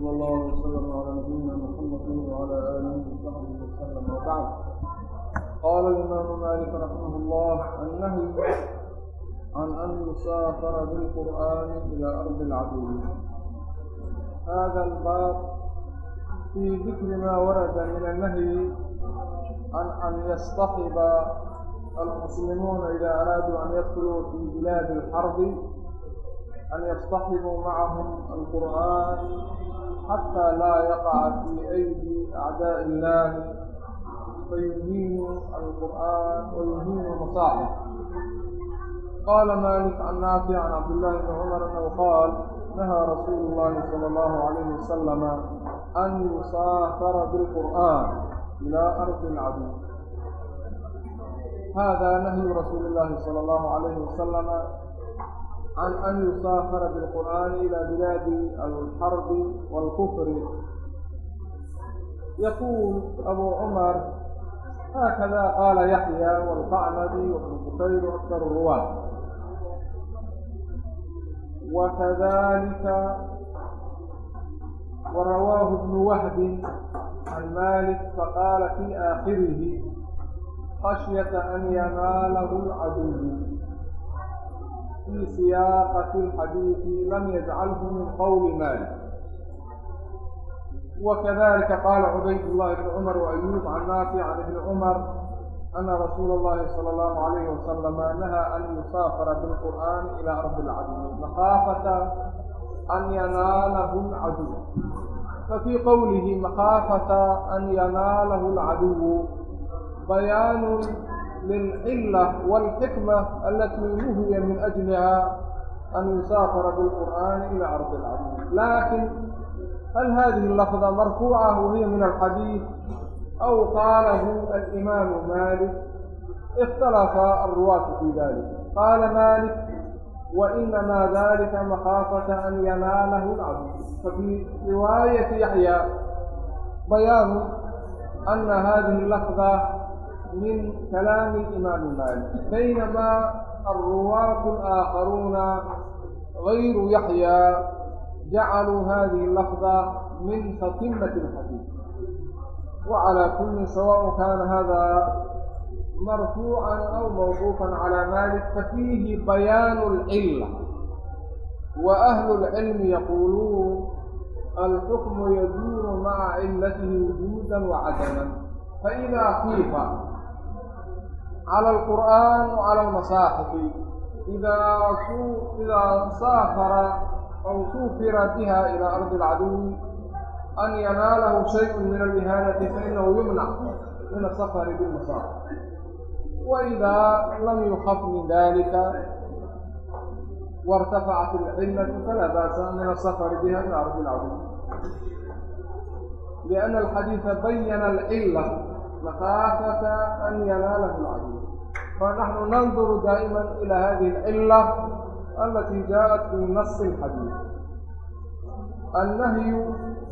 صلى الله وسلم على نبينا محمد وعلى آله وصحبه وسلم وبعد قال الإمام مالك رحمه الله النهي عن أن يسافر بالقرآن إلى أرض العدو هذا الباب في ذكر ما ورد من النهي عن أن يصطحب المسلمون إذا أرادوا أن يدخلوا في بلاد الحرب أن يصطحبوا معهم القرآن حتى لا يقع في أيدي أعداء الله فيهين القرآن ويهين مصاعب قال مالك عن نافع عن عبد الله بن عمر أنه قال نهى رسول الله صلى الله عليه وسلم أن يسافر بالقرآن إلى أرض العدو هذا نهي رسول الله صلى الله عليه وسلم can an yusaafara biاlqur'aani ilaa bilaadi alxarbi wاlkufri yaquul abu cumar haakada qaala yaxya wاlqacnadi wabnu qutayr aktar ruwaat wakadalika warawaahu bnu wahbin can malik faqaala fii aakhirihi khashyata an yamaalahu lcaduyu في سياقة الحديث لم يجعله من قول مالك وكذلك قال عبيد الله بن عمر وأيوب عن نافع عن ابن عمر أن رسول الله صلى الله عليه وسلم نهى أن يسافر بالقرآن إلى رب العدو مخافة أن يناله العدو ففي قوله مخافة أن يناله العدو بيان للعلة والحكمة التي نهي من أجلها أن يسافر بالقرآن إلى أرض العظيم لكن هل هذه اللفظة مرفوعة وهي من الحديث أو قاله الإمام مالك اختلف الرواة في ذلك قال مالك وإنما ذلك مخافة أن يناله العبد ففي رواية يحيى بيان أن هذه اللفظة من كلام الإمام مالك بينما الرواة الآخرون غير يحيى جعلوا هذه اللفظة من فتمة الحديث وعلى كل سواء كان هذا مرفوعا أو موقوفا على مالك ففيه بيان العلة وأهل العلم يقولون الحكم يدور مع علته وجودا وعدما فإذا خيف cala alqur'aan wa cala almasaaxifi idaa idaa saafara aw suufira biha ilaa ardi alcaduwi an yanaalahu shayun min alihaanati fainahu yumnac min asafari bilmasaaxif waidaa lam yukhaf min dalika wartafacat alcillatu falaa baasa min asafari biha ilaa ardi alcaduwi lianna alxadiida bayana alcilla makhaafata an yanaalahu alcaduwi fanaxnu nanduru daa'ima ila hadihi alcila alatii jaaءat fi nasi اlxadiid annahyu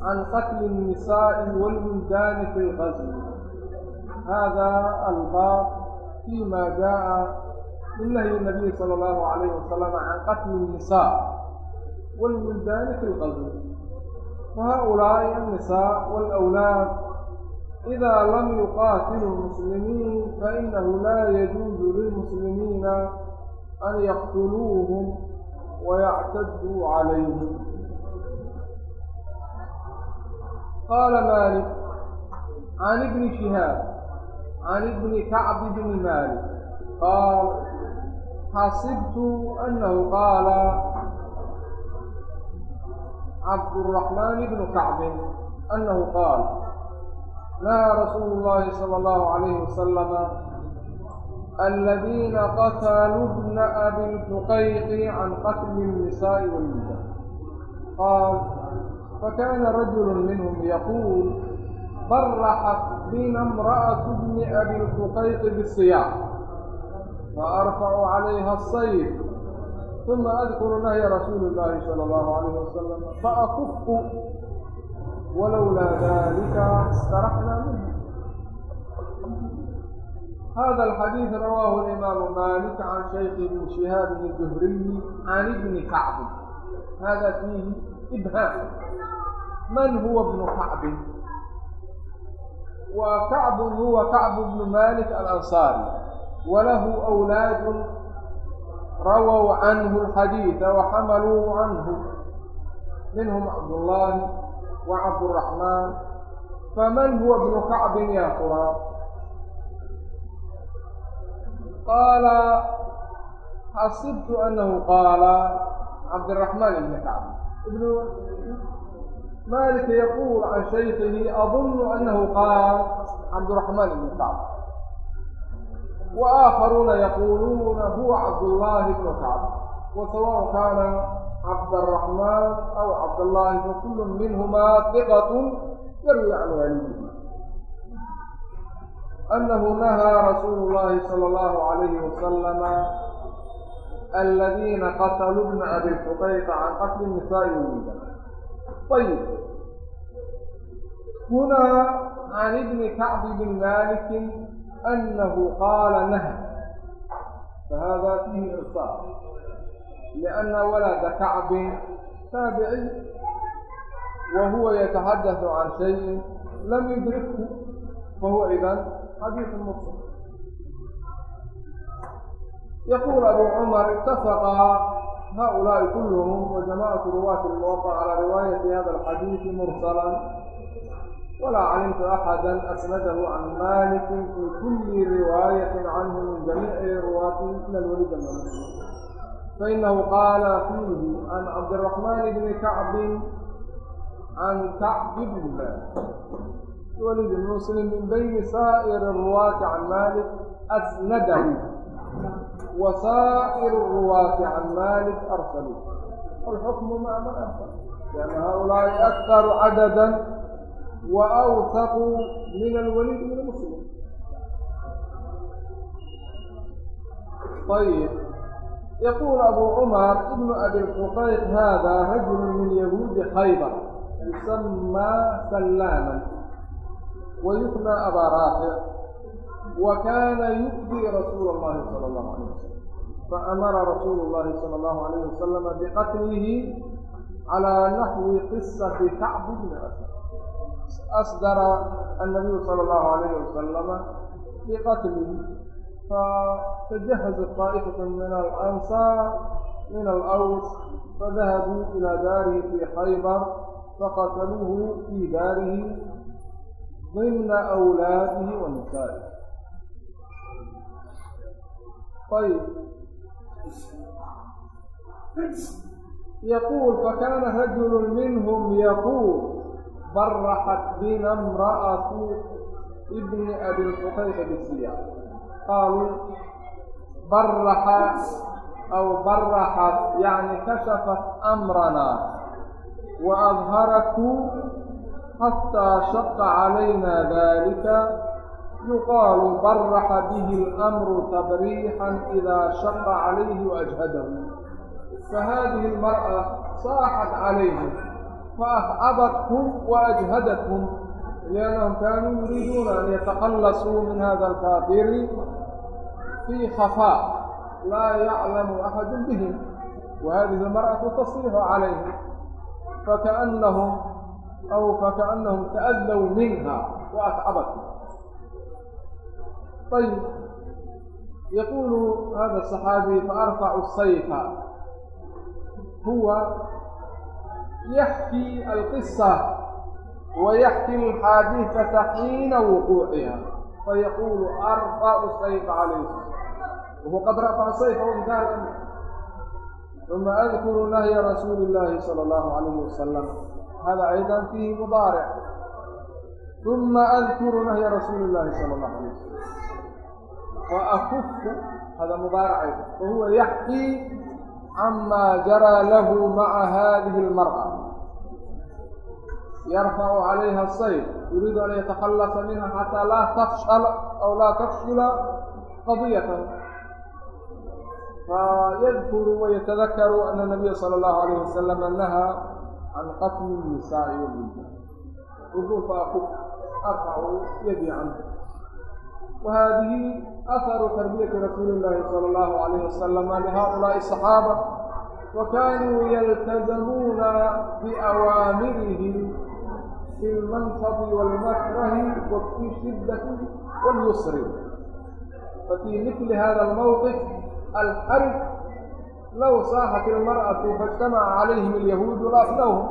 can qatli الnisaaءi wاlwildaani fi اlgazwi hada albaab fima jaaءa min nahyi الnabiyi salى اllahu عalayh wasalam can qatli الnisaa wاlwildaani fi اlgazwi wa haؤulaaءi الnisaa wاlأwlaad إذا لم يقاتلوا المسلمين فإنه لا يجوز للمسلمين أن يقتلوهم ويعتدوا عليهم قال مالك عن ابن شهاب عن ابن كعب بن مالك قال حسبت أنه قال عبد الرحمن بن كعب أنه قال نهى رسول الله صلى الله عليه وسلم الذين قتلوا ابن أبي الفقيق عن قتل النساء والنساء قال فكان رجل منهم يقول فرحت بنا امرأة ابن أبي الفقيق بالصيام فأرفع عليها الصيف ثم أذكر نهي رسول الله صلى الله عليه وسلم فأكف walowlaa dalika istaraxna minhu hada alxadiid rawaahu alimaamu maalik can shaykh ibni shihaab bni zuhriyi can ibni kacbi hada fiihi ibhaam man huwa bnu kacbin wa kacbun huwa kacbu bnu malik alansaari walahu awlaadun rawow canhu alxadiida waxamaluuhu canhu minhum cabdullaahi وعبد الرحمن فمن هو ابن كعب يا ترى قال حسبت أنه قال عبد الرحمن بن كعب ابن مالك يقول عن شيخه أظن أنه قال عبد الرحمن بن كعب وآخرون يقولون هو عبد الله بن كعب وسواء كان cabd الرحman aw cabdالlahi fakul minhma ثiqة yarwi can waalidihima anahu nahaa rasuul اllahi salى اllahu عalayhi wasalama aladiina qatluu bna abi fuqayqa can qatli nisaai wiida ayib hunaa can ibni kacbi bn maliki anahu qaala naha fahada fiihi irsaaq لأن ولد كعب تابعي وهو يتحدث عن شيء لم يدركه فهو إذا حديث مفصل يقول أبو عمر اتفق هؤلاء كلهم وجماعة رواة الموقع على رواية هذا الحديث مرسلا ولا علمت أحدا أسنده عن مالك في كل رواية عنه من جميع رواته إلا الوليد المنصور فإنه قال فيه عن عبد الرحمن بن كعب عن كعب بن مالك ولد بن مسلم من بين سائر الرواة عن مالك أسنده وسائر الرواة عن مالك أرسلوه والحكم ما من أرسل لأن يعني هؤلاء أكثر عددا وأوثق من الوليد بن مسلم طيب yaquul abuu cumar ibnu abi lfuqayq haadaa rajulu min yahuudi khaybar yusamaa sallaaman wa yuknaa abaa raafic wa kaana yu'dii rasuula allahi sala allahu calayh wasalam faamara rasuulu llahi sala allahu calayhi wasalama biqatlihi calaa naxwi qisati kacbi bni asad asdara annabiyu sala allahu calayhi wasalama biqatlihi فتجهزت طائفة من الأنصار من الأوس فذهبوا إلى داره في خيبر فقتلوه في داره ضمن أولاده ونسائه طيب يقول فكان رجل منهم يقول برحت بنا امرأة ابن أبي الحقيق بالسياق qaaluu baraxa aw baraxat yani kashafat amranaa wa adharaku xataa shaqa calayna dalika yuqaalu baraxa bihi اlamru tabriixan idaa shaqa calayhi waajhadahu fahadihi اlmar'a saaxat calayhim faahcabathum waajhadathum liannahum kaanuu yuriiduuna an yataqallasuu min hada alkaafiri fii khafaa laa yaclamu axadun bihi wahadihi almar'atu tasixu calayhi fakaannahum aw fakaannahum ta'adaw minha wa atcabat ayb yaquulu hada asaxaabi faarfacu sayfa huwa yaxkii alqisa ويحكي الحادثة حين وقوعها فيقول أرفع السيف عليه وqad rafca sayfa inkaar uma adkuru nahya rasuuli اllaahi salى اllahu عalayhi wasalam hada aydan fiihi mudaaric uma adkuru nahya rasuuli اllahi salى اllahu alayh wasalam waakufu hada mudaaricay wahuwa yaxkii cama jaraa lahu maca hadihi اlmar'a yarfacu calayha sayf yuriidu an yatakhallasa minha xataa laa tafshal aw laa tafshila qadiyatan فيذكر ويتذكر أن النبي صلى الله عليه وسلم نهى عن قتل النساء والرجال يقول فأرفع يدي عنه وهذه أثر تربية رسول الله صلى الله عليه وسلم لهؤلاء الصحابة وكانوا يلتزمون بأوامره في المنصب والمكره وفي الشدة واليسر ففي مثل هذا الموقف alxarif low saaxat ilmar'atu faijtamaca calayhim alyahuudu laafnawhum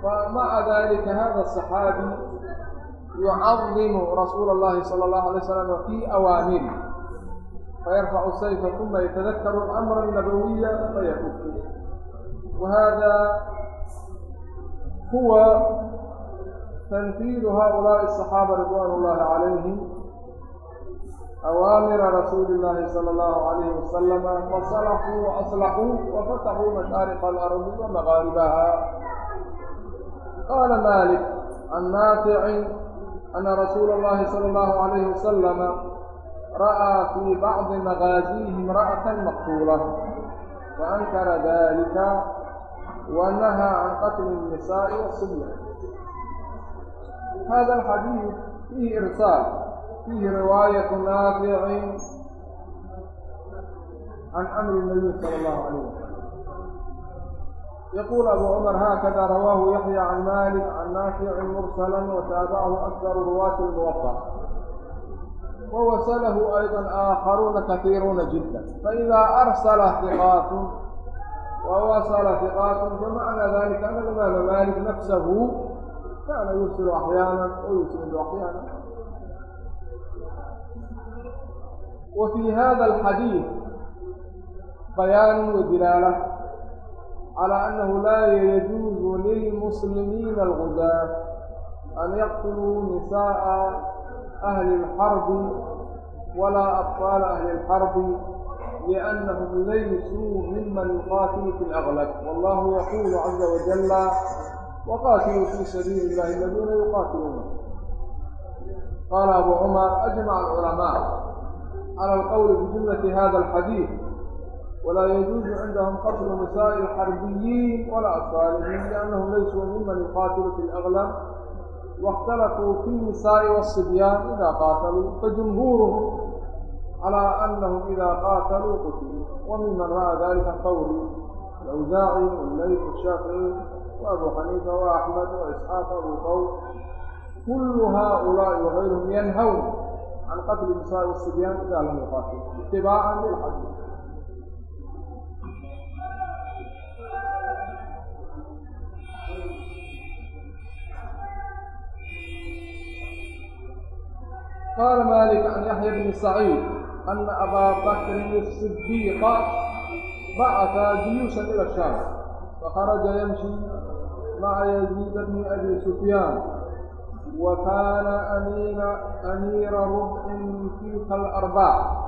famaca dalika hada asaxaabi yucadimu rasuula allahi sala allahu alay wasalama fii awaamiri fayarfacu sayfa uma yatadakaru alamra annabawiya fayakufu wahada huwa tanfiidu haulaai asaxaaba ridwan ullahi calayhim awaamira rasuuli اllaahi salى اllahu alayhi wasalama fasalaxuu waaslaxuu wafataxuu mashaariqa alardi wa maqaaribaha qaala malik can naaficin ana rasuula اllahi salى اllahu alayhi wasalama ra'aa fii bacdi maqaaziihi imra'atan maqtuula faankara dalika wa nahaa can qatli الnisaa'i waصibya hada alxadiid fiihi irsaal فيه رواية نافع عن أمر النبي صلى الله عليه وسلم يقول أبو عمر هكذا رواه يحيى عن مالك عن نافع مرسلا وتابعه أكثر رواة الموقع ووصله أيضا آخرون كثيرون جدا فإذا أرسل ثقات ووصل ثقات فمعنى ذلك أن الإمام مالك نفسه كان يرسل أحيانا ويسند أحيانا wa fii hada alxadiid bayaanun wadilaala calaa annahu laa yajuuzu lilmuslimiina algudaa an yaqtuluu nisaaa ahli lxarbi walaa atfaala ahli lxarbi liannahum laysuu miman yuqaatilu fi laglab wallahu yaquulu caza wajalla wqaatiluu fii sabiili illahi aladiina yuqaatiluuna qaala abu cumar ajmaca alculamaa على القول بجملة هذا الحديث ولا يجوز عندهم قتل نساء الحربيين ولا أطفالهم لأنهم ليسوا ممن يقاتل في الأغلب واختلفوا في النساء والصبيان إذا قاتلوا فجمهورهم على أنهم إذا قاتلوا قتلوا وممن رأى ذلك الثوري الأوزاعي والليث الشافعي وأبو حنيفة وأحمد وإسحاق وأبو ثور كل هؤلاء وغيرهم ينهون can qatli nisaa wasibyaan idaa lam yuqaatil itibaacan lilxadii qaala malik can yaxya bni saciid ana abaa bakrin isidiiqa bacata juyuushan ila shaam fakharaja yamshi maca yaziida bni abi sufyaan وكان أمير أمير ربع تلك الأرباع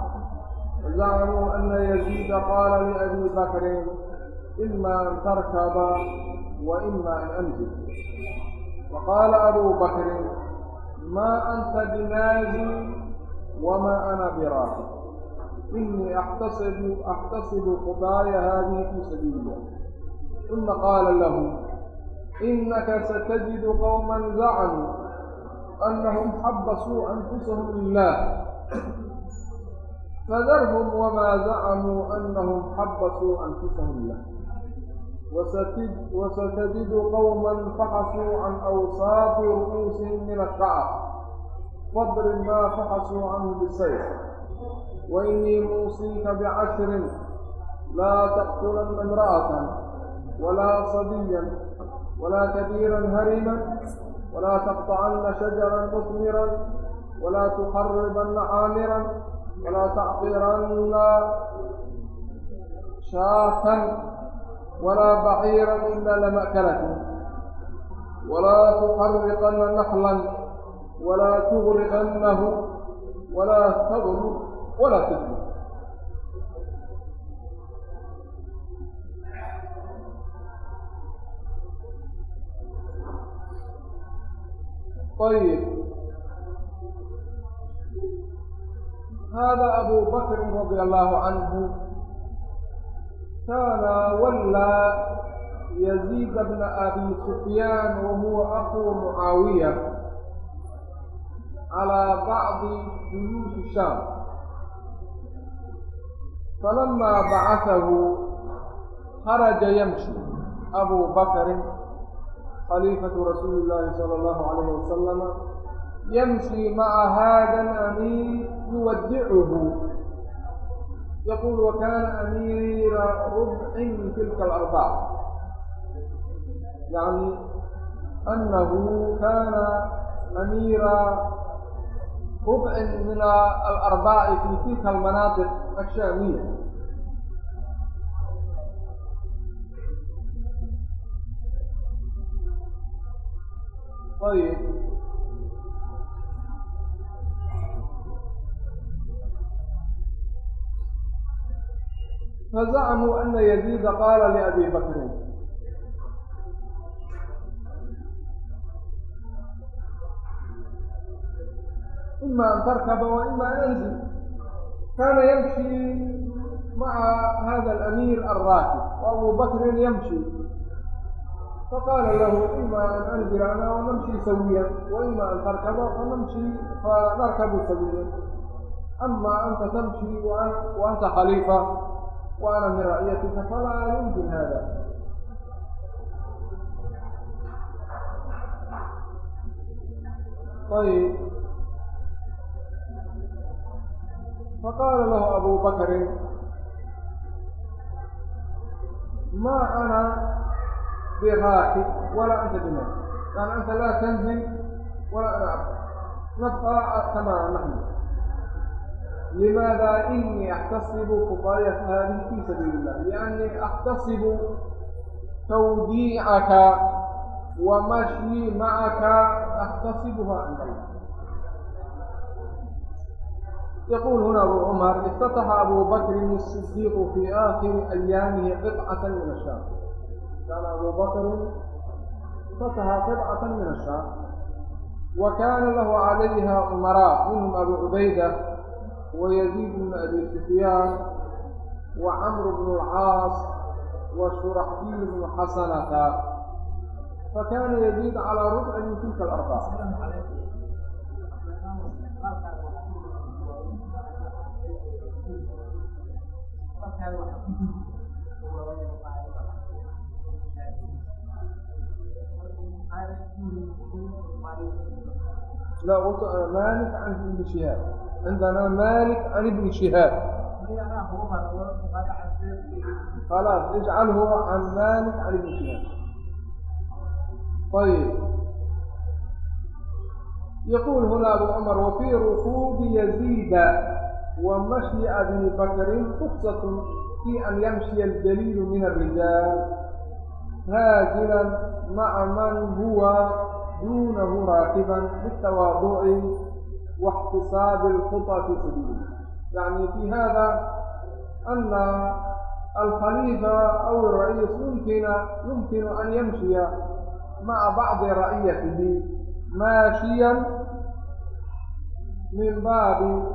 زعموا أن يزيد قال لأبي بكر إما أن تركب وإما أن أنزل وقال أبو بكر ما أنت بنازل وما أنا براكب إني أحتسب أحتسب خطايا هذه في سبيل الله ثم قال له إنك ستجد قوما زعموا أنهم حبسوا أنفسهم لله فذرهم وما زعموا أنهم حبسوا أنفسهم له وستجد قوما فحصوا عن أوصاف رؤوسهم من الشعر فاضرب ما فحصوا عنه بالسيف وإني موصيك بعشر لا تقتلن امرأة ولا صبيا ولا كبيرا هرما ولا تقطعن شجرا مثمرا ولا تقربن عامرا ولا تعطرن شاة ولا بعيرا إلا لمأكلته ولا تحرقن نخلا ولا تغرقنه ولا تغرب ولا تذنب ayib hada abu bakrin radia allahu canhu kaana wallaa yaziid bna abi sufyaan wa huwa akuu mucaawiya calaa bacdi juyuusi shaam falamaa bacahahu kharaja yamshi abu bakrin خليفة رسول الله صلى الله عليه وسلم يمشي مع هذا الأمير يودعه يقول وكان أمير ربع من تلك الأربعة يعني أنه كان أمير ربع من الأرباع في تلك المناطق الشامية طيب فزعموا أن يزيد قال لأبي بكر إما أن تركب وإما أن أنزل كان يمشي مع هذا الأمير الراكب وأبو بكر يمشي faqaala lahu ima an anzila ana namshii sawiyan waima an tarkaba fanarkabu sawiyan ama anta tamshi waanta khaliifa wa ana min ra'yatika falaa yumkin hada ayb faqaala lahu abu bakrin ma ana براحل ولا أنت بناس يعني أنت لا تنزل ولا أنا نبقى تماما نحن لماذا إني أحتسب خطايا هذه في سبيل الله لأني أحتسب توديعك ومشي معك أحتسبها أنت يقول هنا أبو عمر افتتح أبو بكر الصديق في آخر أيامه قطعة من الشام كان أبو بكر فسها سبعة من الشعب وكان له عليها أمراء منهم أبو عبيدة ويزيد بن أبي سفيان وعمرو بن العاص وشرحبيل بن حسنة فكان يزيد على ربع من تلك الأربعة لا قلت مالك عن ابن شهاب عندنا مالك عن ابن شهاب خلاص اجعله عن مالك عن ابن شهاب طيب يقول هنا أبو عمر وفي ركوب يزيد ومشي أبي بكر رخصة في أن يمشي الدليل من الرجال haajilan maca man huwa duunahu raakiban bitawaaduci واحتساب الخطى في سبيله يعني في هذا أن الخليفة أو الرئيس يمكن يمكن أن يمشي مع بعض رعيته ماشيا من باب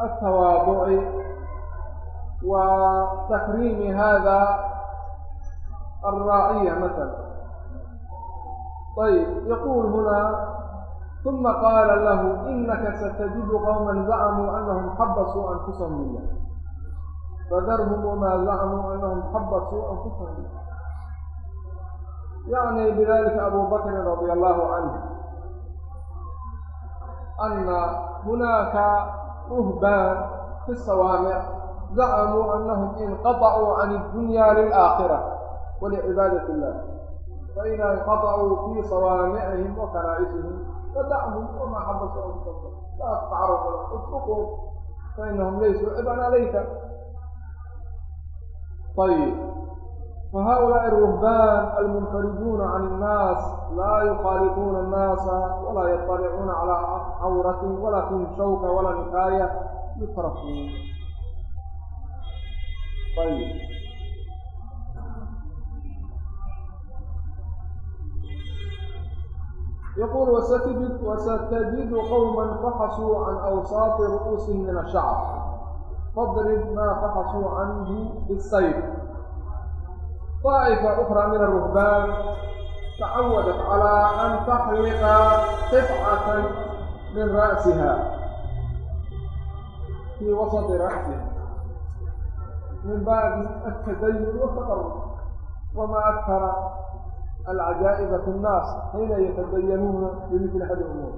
التواضع وتكريم هذا الراعية مثلا طيب يقول هنا ثم قال له إنك ستجد قوما زعموا أنهم حبسوا أنفسهم لله فذرهم وما زعموا أنهم حبسوا أنفسهم لله يعني بذلك أبو بكر رضي الله عنه أن هناك رهبان في الصوامع زعموا أنهم انقطعوا عن الدنيا للآخرة ولعبادة الله فإذا انقطعوا في صوامعهم وكنائسهم فدعهم وما حبسهم فضل لا تتعرض لهم اتركهم فإنهم ليسوا عبا عليك طيب فهؤلاء الرهبان المنفردون عن الناس لا يخالطون الناس ولا يطلعون على عورة ولا في شوكة ولا نكاية يتركون طيب yquل وستجد qوما فxsوu عan أwsaaطi رu'uusiهim min الشhcر fاdرb ma فxsوu عanه bالsayf طaئفة أخرى min الرهbاn تacawdت عalىa أn تxliqa qطcaة min رأسiha fii waسط رأسiha min baabi التdayn والتqرب وma أkara العجائب في الناس حين يتدينون بمثل هذه الأمور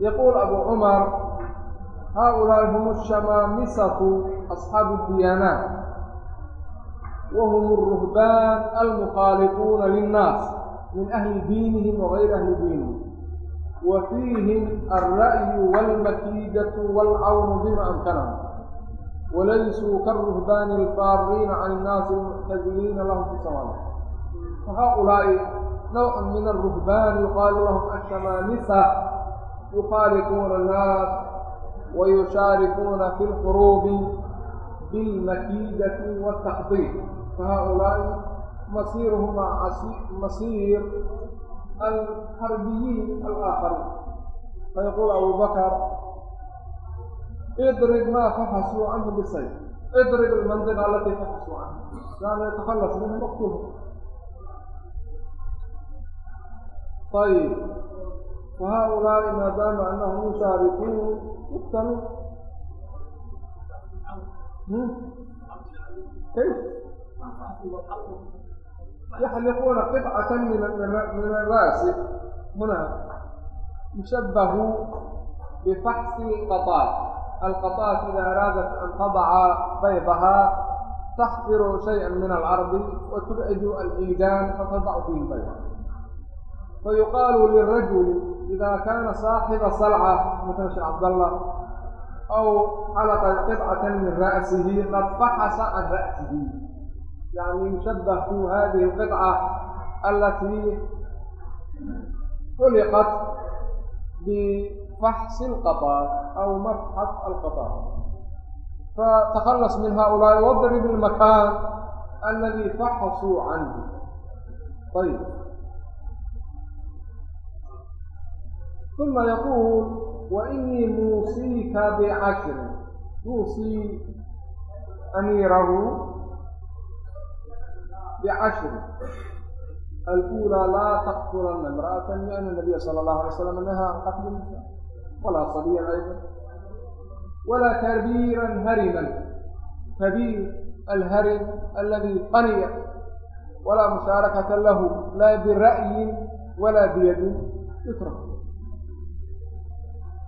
يقول أبو عمر هؤلاء هم الشمامسة أصحاب الديانات وهم الرهبان المخالطون للناس من أهل دينهم وغير أهل دينهم وفيهم الرأي والمكيدة والعون بما أمكنهم وليسوا كالرهبان الفارين عن الناس المعتزلين لهم في السماوات فهؤلاء نوع من الرهبان يقال لهم الشمامسة يخالطون الناس ويشاركون في الحروب بالمكيدة والتخطيط فهؤلاء مصيرهم مصير الحربيين الآخرين فيقول أبو بكر اضرب ما فحصوا عنه بالسيف اضرب المنطقة التي فحصوا عنها لأنه يتخلص منه مقتوله ayb wahaaulaai maadaama annahum yushaarikuun yuktaluun yaxliquuna qibcatan min araasi huna yushabbahu bifaxsi qaطaat alqaطaat ida araadat an tadaca baydahaa taxdiru shayئa min alcardi wa tubcidu aliidaan fatadac fihi bayda fayuqaalu lirajuli ida kaana saaxiba salca matala sheekh cabdallah aw xalaqa qidcatan min ra'sihi qad faxasa can ra'sihi yani yushabahku hadihi alqidca alatii xuliqat bifaxsi alqabaar aw mafxas alqabaar فتخلص من هؤلاء واضرب المكان الذي فحصوا عنه طيب uma yaquul wainii muusiika bicashrin yuusii amiirahu bcashrin alأulى laa taqtulana imra'atan liأn الnabiya salى اllahu alay slam nahaa an qatli nisa walaa صabiyan aydan wala kabiira hariman kabiir alharim aladi qaniya walaa mushaarakata lahu laa bira'yin wala biyadin yutrak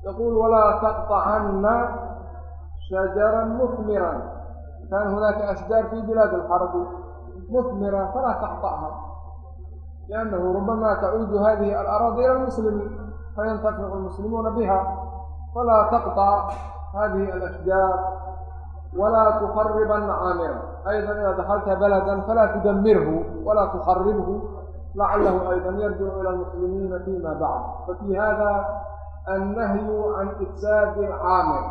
يقول ولا تقطعن شجرا مثمرا كان هناك أشجار في بلاد الحرب مثمرة فلا تقطعها لأنه ربما تعود هذه الأراضي إلى المسلمين فينتفع المسلمون بها فلا تقطع هذه الأشجار ولا تخربن عامرا أيضا إذا دخلت بلدا فلا تدمره ولا تخربه لعله أيضا يرجع إلى المسلمين فيما بعد ففي هذا النهي عن إفساد العامل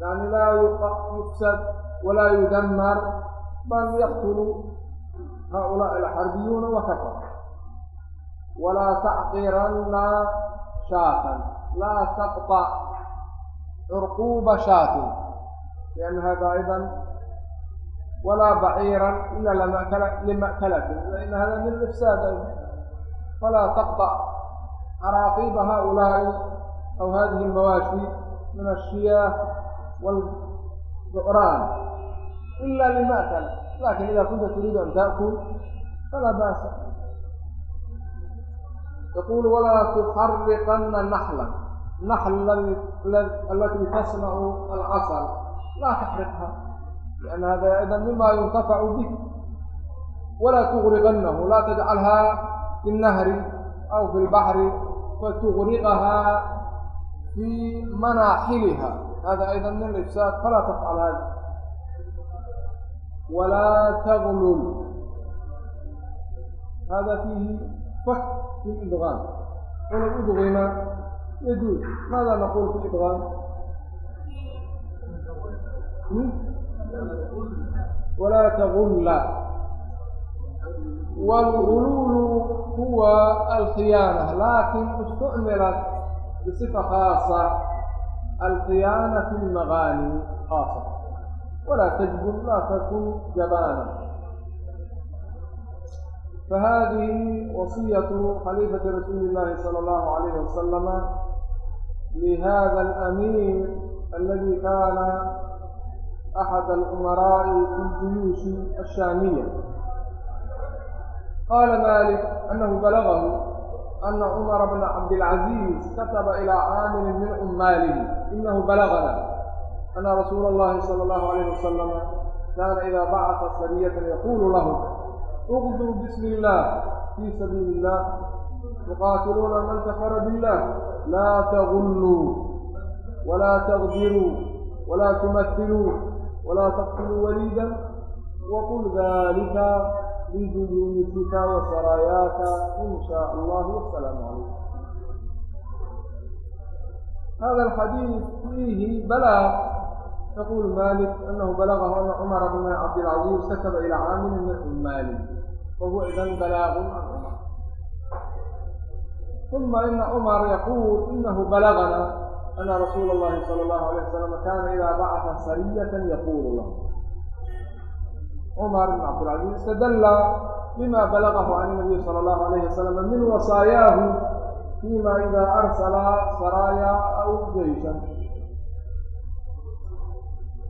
يعني لا يفسد ولا يدمر بل يقتل هؤلاء الحربيون وكفر ولا تعقرن شاة لا تقطع عرقوب شاة لأن هذا أيضا ولا بعيرا إلا لمأكلة لأن هذا من الإفساد فلا تقطع عراقيب هؤلاء أو هذه المواشي من الشياه والذعران إلا للمأكل لكن إذا كنت تريد أن تأكل فلا بأس يقول ولا تحرقن نحلا نحل التي تصنع العسل لا تحرقها لأن هذا أيضا مما ينتفع به ولا تغرقنه لا تجعلها في النهر أو في البحر فتغرقها fii manaaxiliha hada aydan min ifsaad falaa tafcal hada walaa taglul hada fiihi fak fi lidqaam inay udqima maada naqul fi walaa tagulla wاlguluulu huwa alkhiyaana laakin istumila bصفة khاaصة alqiyana fi اlmagاni khاaصة وlaa تjbr laa tkun jabاna fahadihi waصiyaة khalifaةi rasuuli اllahi slى اllahu عalayh waslm lihada اlأmيir aladi kana أxad اlأmaraaءi fi اljuyuush الshaamiية qala malik anahu balغhu ana cumara bna cabdilcaziiz kataba ilaa caamilin min cumaalihi inahu balagana ana rasuula allahi sala allahu alayh wasalama kaana idaa bacasa sariyatan yaquulu lahum uqduu bismi illaah fii sabiili illah tuqaatiluuna man kafara billaah laa tagulluu walaa taqdiruu walaa tumathiluu walaa taqtuluu waliidan waqul dalika بجلودك وسراياك إن شاء الله والسلام عليكم هذا الحديث فيه بلاغ يقول مالك أنه بلغه أن عمر بن عبد العزيز سكب إلى عامل من ماله وهو إذا بلاغ عن عمر ثم إن عمر يقول إنه بلغنا أن رسول الله صلى الله عليه وسلم كان إذا بعث سرية يقول له cmar bn cabdilcaziz istadalla bima balagahu can inabiy sala allahu alayhi wasalam min wasaayaahu fima ida arsala saraaya aw jeyshan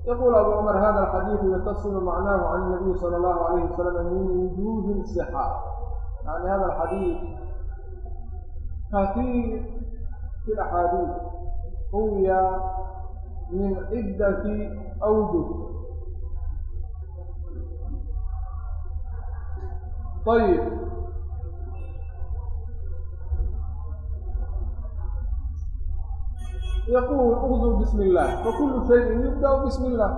yaqul abu cumar hada alxadiidu yatasilu macnaahu can inabiy sala allahu alayhi wasalam min wujuuhi sixa yani hada alxadiid katiir fi laxaadiid quwiya min ciddati awjuh ayib yaquul ugduu bismi illaah fakulu shayin yubda bismi illah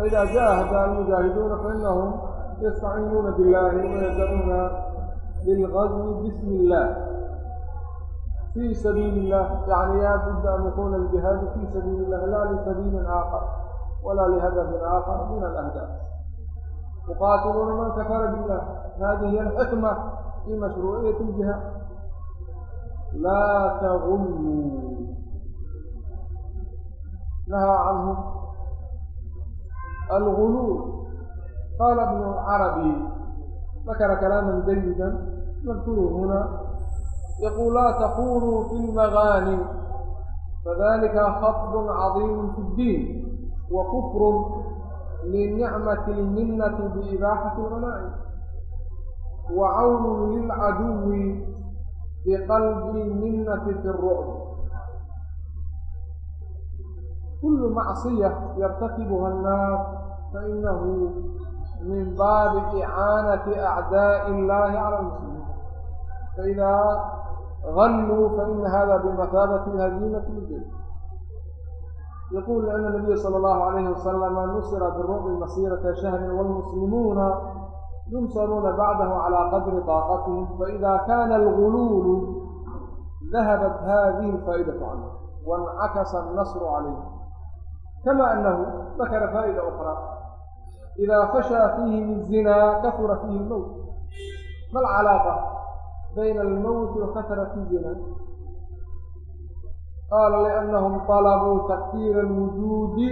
faidaa jaa hada almujaahiduuna fainahum yastaciinuuna billahi wayadaruuna bilgazwi bismi illaah fii sabiili illah yani yaa budda an yakuuna aljihaadu fii sabiili illah laa lisabiilin aakhar walaa lihadafin aakhar min alahdaaf yuqaatiluuna man kafara billah hadihi hiy alxikma fii mashruuciyati ljiha laa tagulluu nahaa canhu alguluu qaala ibnu carabi dakara kalaaman jayidan nadkuru huna yaqul laa takunuu fi lmagaanim fadalika khatbun cadiimu fi ddiin wa kufrun linicmati lminnati biibaaxati manaaci wa cawnun lilcaduwi biqalbi lminnati fi rucbi kullu macsiya yartakibuha annaas fainahu min baabi icaanati acdaa'i illahi cala almuslimiin faidaa غلوا فإن هذا بمثابة الهزيمة للجيش yaquulu ana nabiya sala allahu alayhi wasalama nusira birubi masirata shahrin walmuslimuuna yumsaruuna bacdahu calaa qadri taaqatihim faida kana alguluulu dahabat hadihi alfaa'idatu canhu waاncakasa annasru calayhi kama anahu dakara faa'ida ukra idaa fashaa fiihim الzinaa kafura fiihi lmowt ma alcalaaqa bayna almowti wa katarati zina qaala liannahum طalabuu takfiira alwujuudi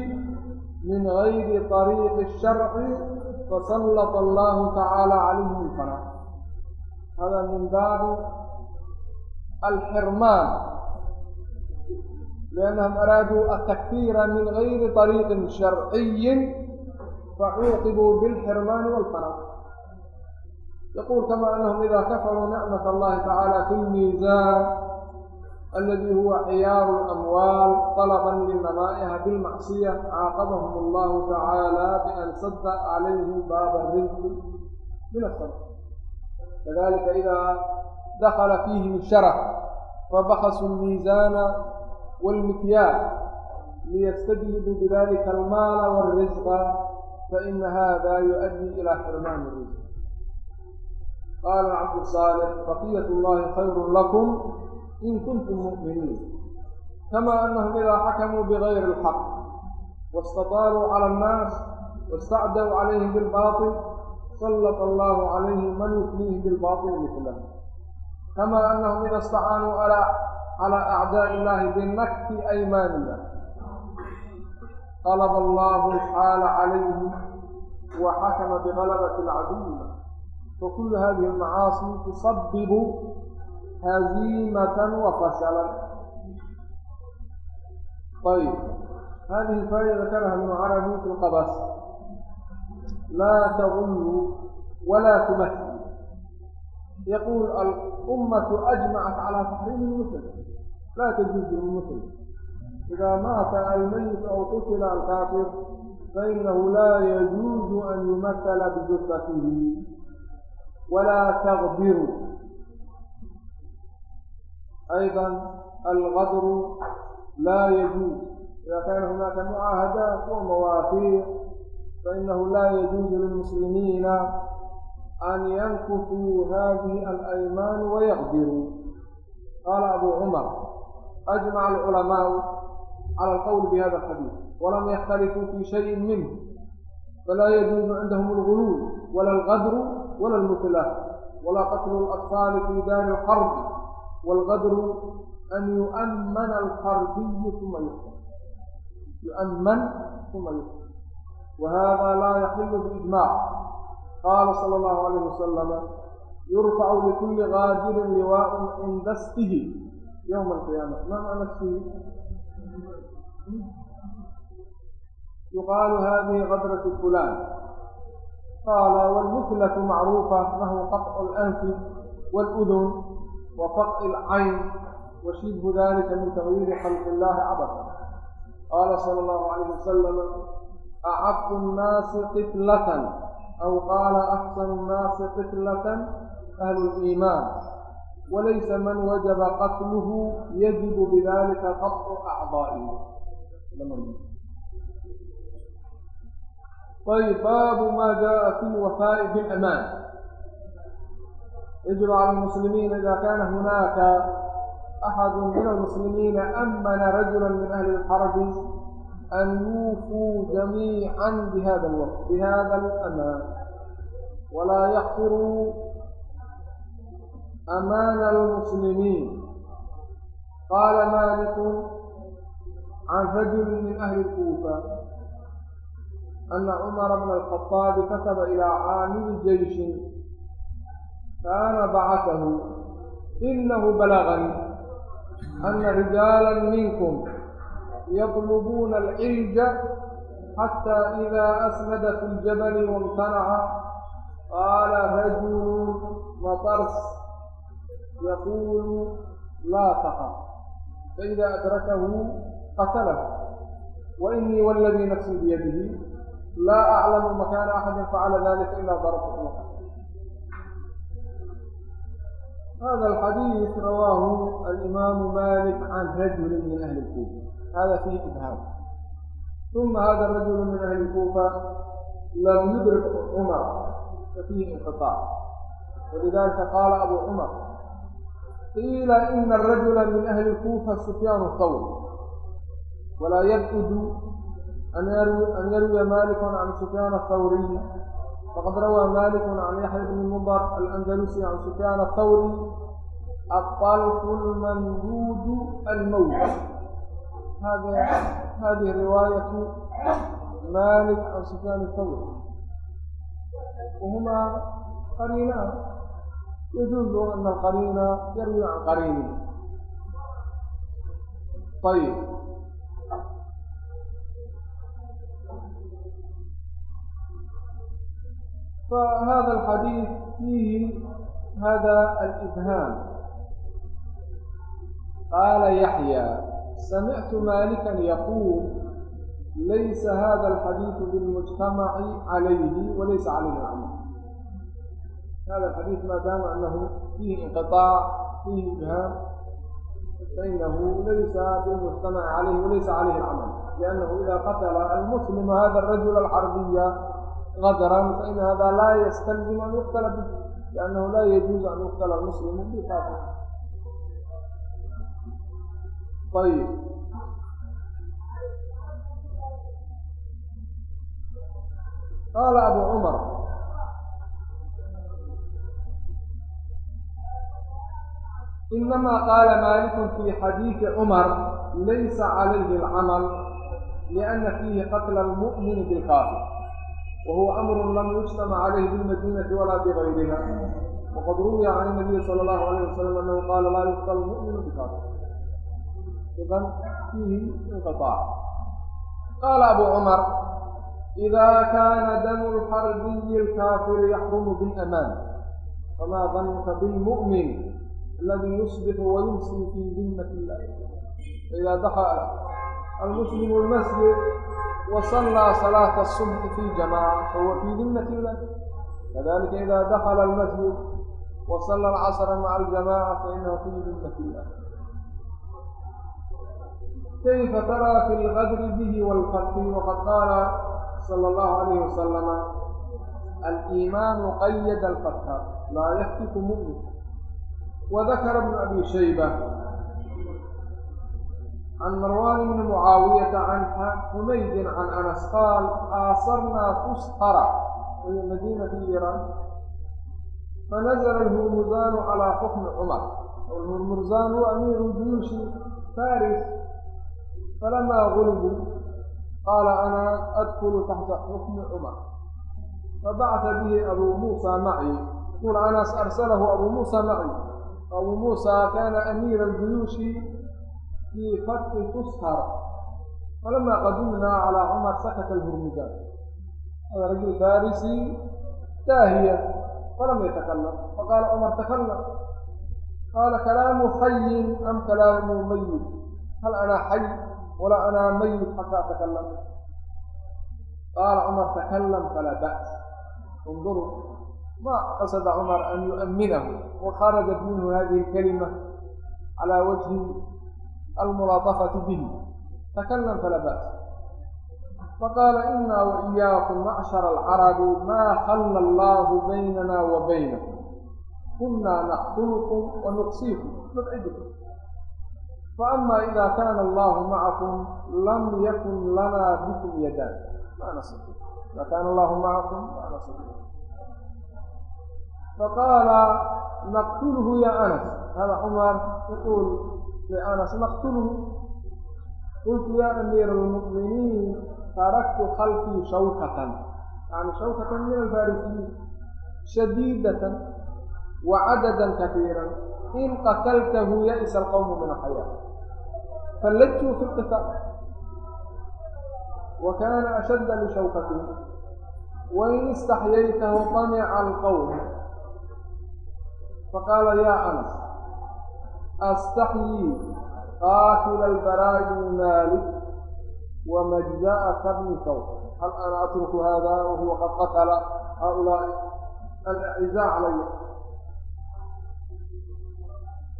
min gayri طariiqi الsharci fasallata allahu tacaala calayhim ilfanaa hada min baabi alxirmaan liannahum araaduu atakfiira min gayri طariiqin sharciyin facuuqibuu biاlxirmaani walfanaa yaquul kamaa anahum idaa kafaruu nicmat allahi tacaala fi lmiisaan الذي هو عيار الأموال طلبا لنمائها بالمعصية عاقبهم الله تعالى بأن سد عليهم باب الرزق من السماء كذلك إذا دخل فيهم الشرع فبخسوا الميزان والمكيال ليستجلبوا بذلك المال والرزق فإن هذا يؤدي إلى حرمان الرزق قال عبد الصالح بقية الله خير لكم in kuntum mu'miniin kamaa anahum idaa xakamuu bigayri alxaq waistadaaluu cala annaas waistacdaw calayhim bilbaatil sallata allaahu calayhim man yufniihi bilbaatili midlah kamaa anahum ida istacaanuu calaa acdaa'i illaahi binakfi aymaanillah qalaba allaahu alxaala calayhim wa xakama bigalabati alcaduwina fakulu hadihi almacaasi tusabibu haziimatan wa fasalan ayb hadihi faa'ida dakaraha ibnu carabi fi lqabas laa tagunu walaa tumathil yaquul alummatu ajmacat calaa taxriimi lmuslim laa tajuuzu lilmuslim idaa maata almayit aw qutila alkaafir fainahu laa yajuuzu an yumathala bijufatihi walaa taqbiru أيضا الغدر لا يجوز إذا كان هناك معاهدات ومواثيق فإنه لا يجوز للمسلمين أن ينكثوا هذه الأيمان ويغدروا قال أبو عمر أجمع العلماء على القول بهذا الحديث ولم يختلفوا في شيء منه فلا يجوز عندهم الغلو ولا الغدر ولا المثلة ولا قتل الأطفال في دار الحرب والغدر أن يؤمن الحربي ثم يقتل يؤمن ثم يقتل وهذا لا يحل بالإجماع قال صلى الله عليه وسلم يرفع لكل غادر لواء عند استه يوم القيامة ما معنى استه؟ يقال هذه غدرة فلان قال والمثلة معروفة وهو قطع الأنف والأذن وفق العين وشبه ذلك من تغيير خلق الله عبثا قال صلى الله عليه وسلم أعف الناس قتلة أو قال أحسن الناس قتلة أهل الإيمان وليس من وجب قتله يجب بذلك قطع أعضائه طيب باب ما جاء في الوفاء بالأمان yajibu cala almuslimiina ida kana hunaaka axadu min almuslimiina amana rajula min ahli lxarbi an yuufuu jamiican bihada lwaqt bihada alamaan walaa yaxfiruu amaana almuslimiin qaala maaliku can rajuli min ahli lkuufa ana cumara bna alkhadaabi kataba ilaa caamili jeyshin kaana bacatahu inahu balagani ana rijaala minkum yatlubuuna alcilja xataa idaa asnada fi ljabali wamtanaca qaala rajulu matars yaquulu laa taxaf faida adrakahu qatalahu وإني والذي نفسي بيده لا أعلم مكان أحد فعل ذلك إلا ضربته hada alxadiis rawaahu alimaamu malik can rajuli min ahli kuufa hada fii ibhaam uma hada rajulu min ahli kuufa lam yudrik cumar fafiihi inqiطaac walidalika qaala abu cumar qiila ina arajula min ahli kuufa sufyaan thawr walaa yabcudu an yarwiya malikun can sufyaan athawriy fqad rawaa maliku can yaxya bni mudar alandalusi can sufyaan athawri aطalqu lmanduudu almowt hadihi riwaayatu malik can sufyaan athawri wahumaa qariinaan yajuuzu ana alqariina yarwi can qariini ayb فهذا الحديث فيه هذا الإبهام قال يحيى سمعت مالكا يقول ليس هذا الحديث بالمجتمع عليه وليس عليه عمل هذا الحديث ما دام أنه فيه انقطاع فيه إبهام فإنه ليس بالمجتمع عليه وليس عليه العمل لأنه إذا قتل المسلم هذا الرجل الحربي qadaran fain hada laa ystalzimu an yuqtala bih liannahu laa yajuuzu an yuqtala muslimu bikafir ayib qaala abu cumar inamaa qaala maaliku fii xadiidi cumar laysa calayhi alcamal liana fiihi qatla almu'mini bilkaafir wahuwa amrun lam yujtama calayhi bilmadiinati walaa bigayriha waqad ruwiya can inabiyi sala allahu alayh wasalam anahu qaala laa yuqtalu muminu bikaafir idan fiihi inqiaac qaala abuu cumar idaa kaana damu lxarbiyi alkaafiri yaxrumu bilamaan famaa danuka bilmu'min aladii yusbixu wayumsii fii dimmati illah faidaa daxala almuslimu almasjid وصلى صلاة الصبح في جماعة فهو في ذمة الله كذلك إذا دخل المسجد وصلى العصر مع الجماعة فإنه في ذمة الله كيف ترى في الغدر به والفتح وقد قال صلى الله عليه وسلم الإيمان قيد الفتح لا يفتك مؤمن وذكر ابن أبي شيبة can marwan ibni mucaawiyata can xumaydin can anas qaal xaasarnaa tushara wahiya madiina fi iiraan fanazla alhurmuzaanu calaa xukmi cumar alhurmurzaan huwa amiiru juyuushi faris falamaa gulibuu qaala ana adkulu taxta xukmi cumar fabacata bihi abuu muusa maci qul anas arsalahu abuu muusa maci abuu muusa kaana amiira juyuushi fii faki tushar falamaa qadimnaa calaa cumar sakata alhurmudaan hada rajul farisi daahiya falam yatakalam faqaala cumar takalam qaala kalaamu xayin am kalaamu mayit hal anaa xay walaa anaa mayit xataa atakalam qaala cumar takalam falaa ba's اnduruu ma qasada cumar an yuؤminahu wa kharaja minhu hadihi اlkalima calaa wajhi almulaadafati bihi takallam falaa ba'sa faqaala inaa wa iyaakum macshara alcarabi maa xalla allaahu baynana wa baynakum kunaa naqtulukum wa nuqsiikum nubcidukum faama idaa kaana allahu macakum lam yakun lanaa bikum yadaan maana idaa kaana allahu macakum maana faqaala naqtuluhu ya anas hada cumar yaquul anas naqtulhu qultu yaa amiira almu'miniin taraktu khalfii shawkatan yani shawkatan min alfarisiyiin shadiidatan wa cadadan kabiiran in qataltahu ya'isa alqawmu min alxayaa fallajtuu fi lqitaal wa kaana ashadda min shawkatihi wain istaxyaytahu tamica alqawm faqaala yaa anas astaxyii qaatila albaraa'i bn maalik wamajza'ata bni sawr hal ana atruku hada wahuwa qad qatala haulaa'i alacizaa calaya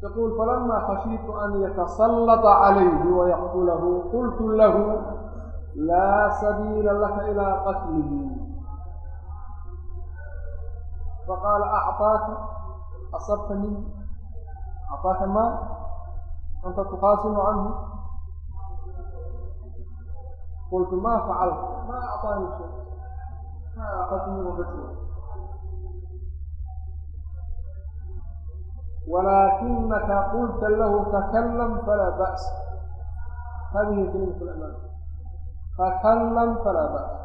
يقول فلما خشيت أن يتسلط عليه ويقتله قلت له لا سبيل لك إلى قتله فقال أعطاك أصبت مني أصاح المال أنت تقاسم عنه قلت ما فعلت ما أعطاني شيء ما أخذت منه ولكنك قلت له تكلم فلا بأس هذه كلمة الأمان تكلم فلا بأس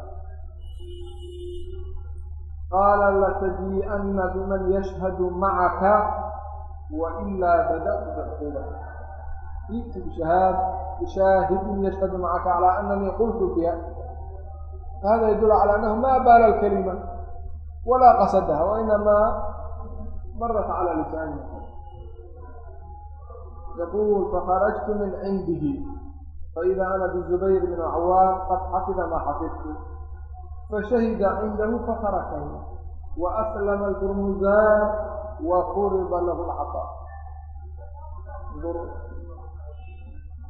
قال لتجيئن بمن يشهد معك وإلا بدأت تحقيبا جئت بشهاد بشاهد يشهد معك على أنني قلت فيها فهذا يدل على أنه ما بال الكلمة ولا قصدها وإنما مرت على لسانه يقول فخرجت من عنده فإذا أنا بالزبير بن العوام قد حفظ ما حفظت فشهد عنده فتركه وأسلم الكرمزان wafuriba lahu lcasaa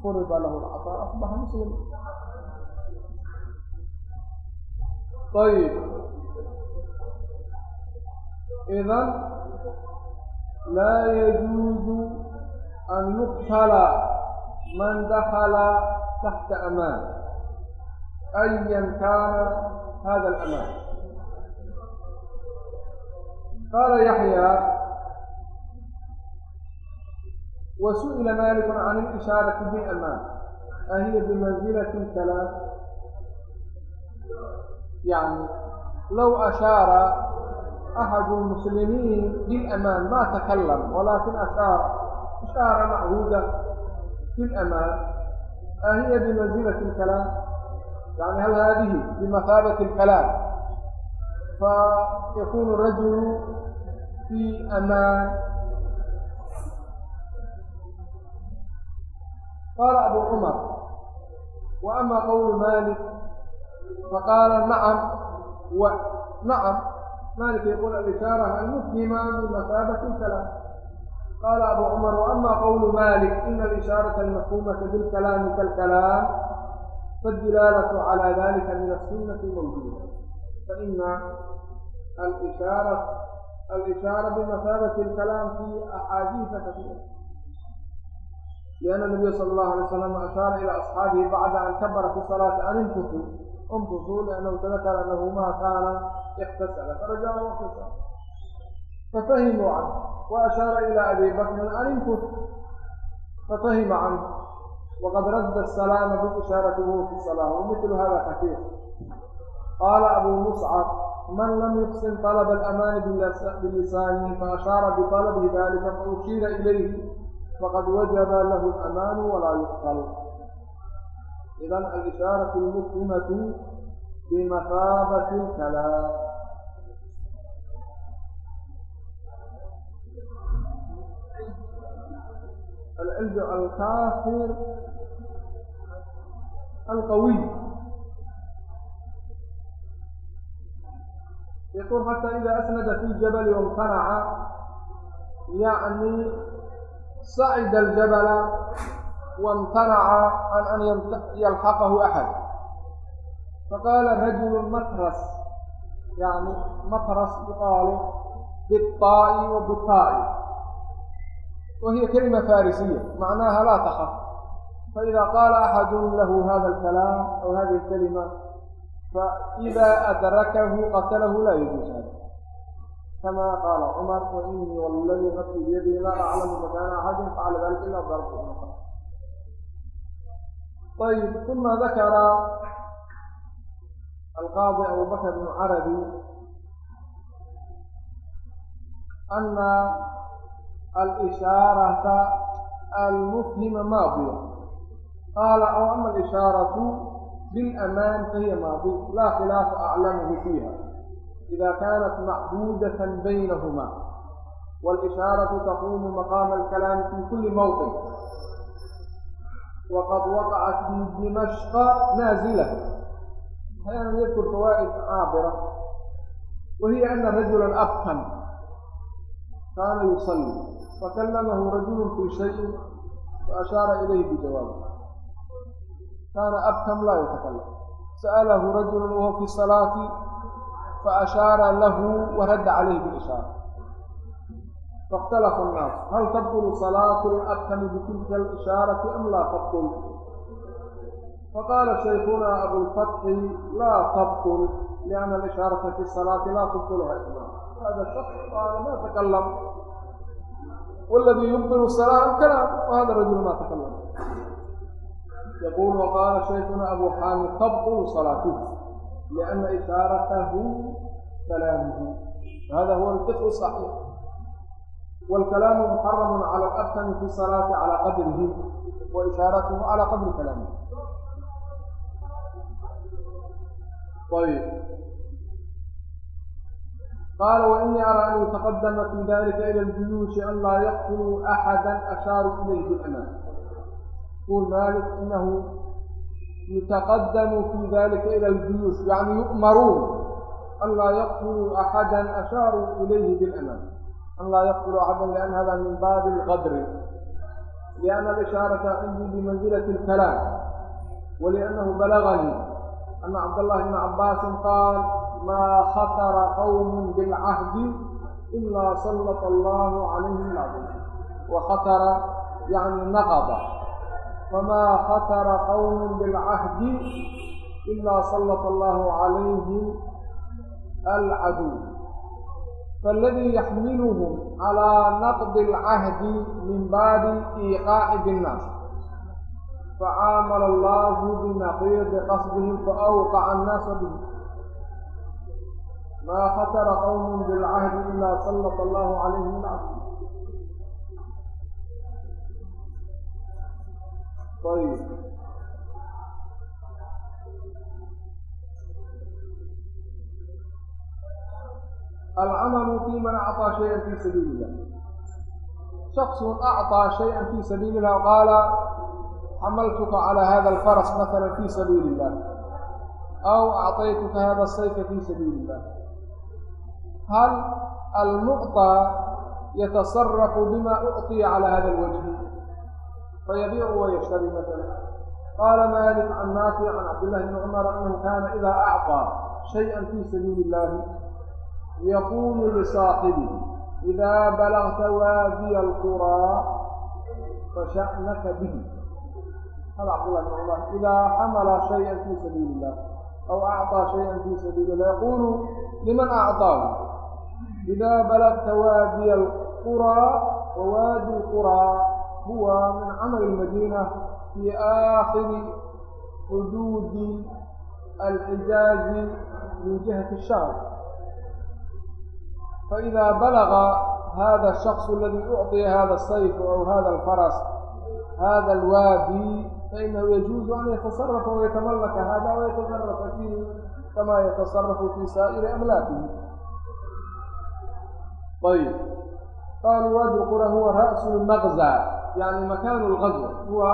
furiba lahu lcasaa asbaxa muslim ayib idan laa yajuuzu an yuqtala man dakala taxta amaan ayan kaana hada alamaan qaala yaxya وسئل مالك عن الإشارة بالأمام أهي بمنزلة الكلام يعني لو أشار أحد المسلمين بالأمام ما تكلم ولكن أشار إشارة معهودة في الأمام أهي بمنزلة الكلام يعني هل هذه بمثابة الكلام فيكون الرجل في أمان qaala abu cumar wa ama qowlu maalik faqaala nacam nacam maalik yaquul al-ishaara almuslima bimasaabati kalam qaala abu cumar wa ama qowlu maalik ina alishaarata almafhumata bilkalaami kalkalaam fadilaalatu calaa dalika min assunnati mawjuuda faina alishaara الإشارة بمثابة الكلام في أحاديث كثيرة lianna nabiya sala allahu alay wasalam ashaara ilaa asxaabihi bacda an kabara fi salaati an imtusuu imtusuu liannahu tadakara anahumaa kaana iktasala farajaa waqtisaa fafahimuu canhu wa ashaara ilaa abi bakrin an imtus fafahima canhu waqad radda asalaama biishaarati wuu fi salaa wamilu hada kafiir qaala abuu muscab man lam yuxsin talaba alamaani bilisaanihi faashaara bitalabhi dalika faushiira ilayhi faqad wajaba lahu lamaanu walaa yuqtal idan alishaaratu lmuslimatu bimasaabati lkalaam العلج الكافر القوي يقول حتى إذا أسند في الجبل وامتنع يعني sacida aljabala waimtanaca can an yalxaqahu axad faqaala rajulu matras yani matras yuqaalu biاطaa'i wa bitaa'i wahiya kalima farisiya macnaha laa takhaf faida qaala axadun lahu hada alkalaam aw hadihi alkalima faida adrakahu qatalahu laa yajuuz hada كما قال عمر وإني والذي نفسي بيده لا أعلم مكان أحد فعل ذلك إلا ضربه طيب ثم ذكر القاضي أبو بكر بن عربي أن الإشارة المفهمة ماضية قال أو أما الإشارة بالأمان فهي ماضية لا خلاف أعلمه فيها إذا كانت محدودة بينهما والإشارة تقوم مقام الكلام في كل موطن وقد وقعت في دمشق نازلة أحيانا يذكر فوائد عابرة وهي أن رجلا أبخم كان يصلي فكلمه رجل في شيء فأشار إليه بجوابه كان أبكم لا يتكلم سأله رجل وهو في الصلاة faashaara lahu waradda calayhi biishaara faاkhtalafa الnaas hal tabdulu salaatu اlabkami bitilka اlishaarati am laa tabdul faqaala shaykhunaa abulfatxi laa tabdul lianna alishaarata fi salaati laa tubdulha imaam hada shaks qaala ma takalam waladii yubdil salaa alkalaam wahada rajul ma takalam yaquul waqaala shaykhuna abu xaani tabdulu salaatuh لأن إشارته كلامه هذا هو الفقه الصحيح والكلام محرم على الأحكم في الصلاة على قدره وإشارته على قدر كلامه طيب قال وإني أرى أن يتقدم في ذلك إلى الجيوش أن لا يقتلوا أحدا أشار إليه بالأمان يقول مالك إنه yutaqadamu fii dalika ila ljuyuush yani yu'maruun an laa yaqtuluu axadan ashaaruu ilayhi bilanam an laa yaqtuluu axadan lian hada min baabi alqadri liana alishaarata cindii bimanzilati alkalaam waliannahu balaganii ana cabdallahi bna cabbaasin qaal maa khatara qawmun bilcahdi ilaa sallata allahu calayhim alcadiim wa khatara yani naqada famaa khatara qowmun bilcahdi ilaa sallata allahu calayhim alcaduw faaladii yaxmiluhum calaa naqdi alcahdi min baabi iiqaaci binnaas facaamala allaahu binaqiidi qasdihim faawqaca annaasa bihi maa khatara qowmun bilcahdi ilaa sallata allahu calayhim alcaduw ayb alcamalu fii man acطىa shaya fii sabiili illah shaksu acطىa shaya fii sabiili illah qaala xamaltuka calى hada alfaras maala fii sabiili illah aw acطaytuka hada asayfa fii sabiili illah hal almucطى yatasarafu bima ucطiya calى hada alwajhi fayabiicu wayashtarii matala qaala maalik can naafic can cabdillahi bni cumara annahu kaana idaa acطaa shay-an fii sabiili illaahi yaquulu lisaaxibihi idaa balagta waadiya alquraa fasha'naka bihi qala cabdillahi bni cumar idaa xamala shaya fii sabiili illah aw acطaa shaya fii sabiili illah yaquulu liman acطaahu idaa balagta waadiya alquraa wawaadi lquraa huwa min camali madiina fii aakhiri xuduudi alxijaazi min jihati shaam faidaa balaga hada الشhخص اladي uعطya hada الsayf aw hada اlfaras hada اlwaadi fainahu yaجuز an yataصarfa وaytamalaka hada وaytaصarfa fiihi kama yataصarafu fi saa'iri amlaakihi ayb qaalu waadi qura huwa raأس الmغzى يعني مكان الغزو هو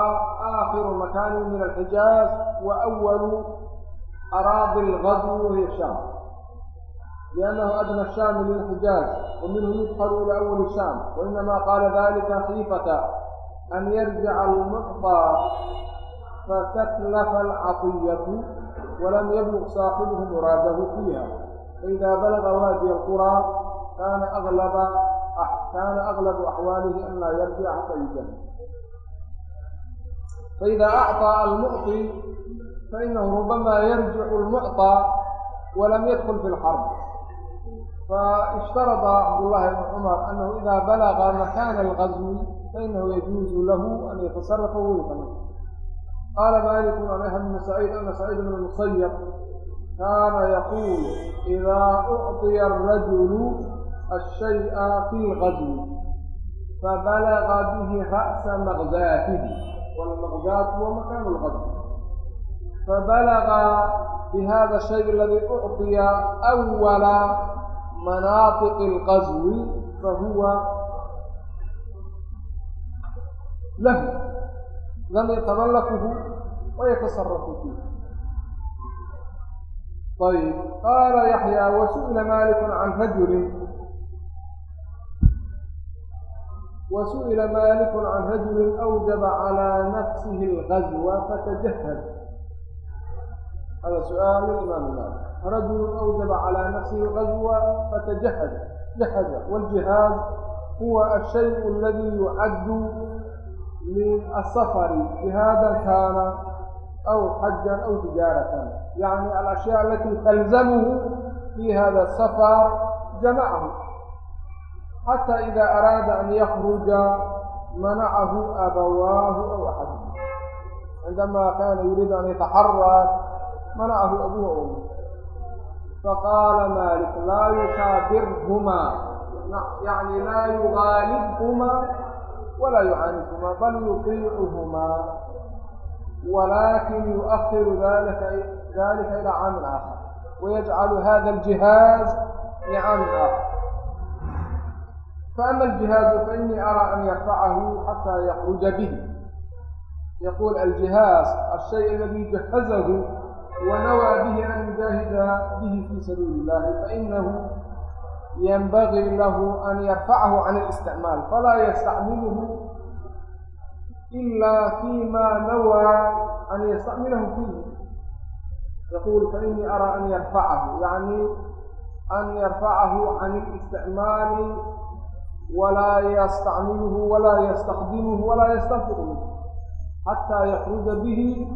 آخر مكان من الحجاز وأول أراضي الغزو هي الشام لأنه أدنى الشام للحجاز ومنه يدخل إلى أول الشام وإنما قال ذلك خيفة أن يرجع المعطى فتكلف العطية ولم يبلغ صاحبه مراده فيها فإذا بلغ وادي القرى كان أغلب kaana aglabu axwaalihi an laa yarjica xata yujahi faida acطaa almucطi fainahu rubama yarjicu lmucطى walam yadkul fi lxarb faishtarada cabdullahi bn cumar anahu ida balaga makana algazwi fainahu yajuuzu lahu an yatasarafa weyqan qaala malikun an yahya bn saciid ana saciid bn musayab kaana yaquul ida ucطiya arajulu الشيء في الغزو فبلغ به رأس مغزاته والمغزاة هو مكان الغزو فبلغ بهذا الشيء الذي أعطي أول مناطق الغزو فهو له لم يتملكه ويتصرف فيه طيب قال يحيى وسئل مالك عن رجل wasu'ila maaliku can rajulin awjaba calaa nafsihi algazwa fatajahaz hada su-aal imaam maalik rajulu awjaba calaa nafsihi algazwa fatajahaz jahaza wاljihaaz huwa ashay aladi yucaddu min jihaadan kaana aw xajan aw tijaaratan yacni alashyaa alati talzamuhu fi hada asafar jamacahu xataa idaa araada an yakruja manacahu abawaahu aw axaduhu cindamaa kaana yuriidu an yataxaraa manacahu abuuhu aw umuhu faqaala maalik laa yukaabirhumaa yacni laa yugaalibhumaa walaa yucaanifhumaa bal yutiicuhumaa walaakin yuؤahiru dalika dalika ilaa caamin aakhar wayajcalu hada aljihaaz licaamin aakhar فأما الجهاز فإني أرى أن يرفعه حتى يخرج به يقول الجهاز الشيء الذي جهزه ونوى به أن يجاهد به في سبيل الله فإنه ينبغي له أن يرفعه عن الاستعمال فلا يستعمله إلا فيما نوى أن يستعمله فيه يقول فإني أرى أن يرفعه يعني أن يرفعه عن الاستعمال walaa yastacmiluhu walaa yastakdimuhu walaa yastanfiqu minhu xataa yakruja bihi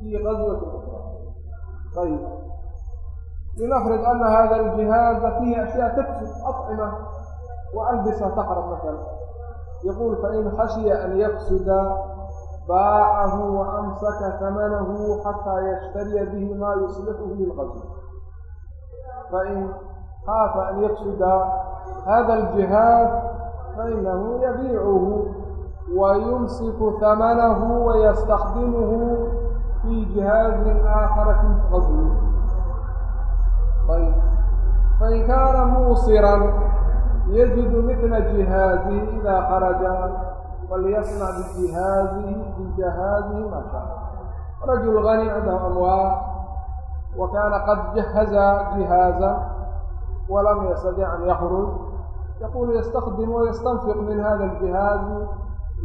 fii qaswati ukra ayb linafrid ana hada aljihaaza fiihi ashyaa takfir acima waalbisa taxram masala yaquul fain khashiya an yafsuda baacahu waamsaka hamanahu xataa yashtariya bihi maa yuslixu bihi fain khaafa an yafsuda hada aljihaad فإنه يبيعه ويمسك ثمنه ويستخدمه في جهاز آخر في الغزو طيب فإن كان موصرا يجد مثل جهازه إذا خرج وليصنع بجهازه بجهازه ما شاء رجل غني عنده أموال وكان قد جهز جهازا ولم يستطع أن يخرج yaqulu ystakdimu yastanfiq min hada اljihaazi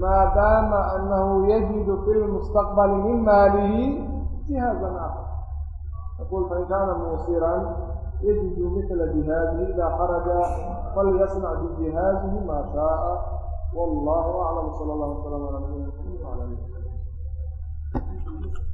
maa daama anahu yajidu fi lmustaqbali min maalihi jihaazan aakar yaqul fain kaana muusiran yajidu mila jihaazihi ida kharaja falyasnac bijihaazihi maa shaaa wallahu aclam sala allahu wasalam ala nabiyina mxamed wala ali wasalam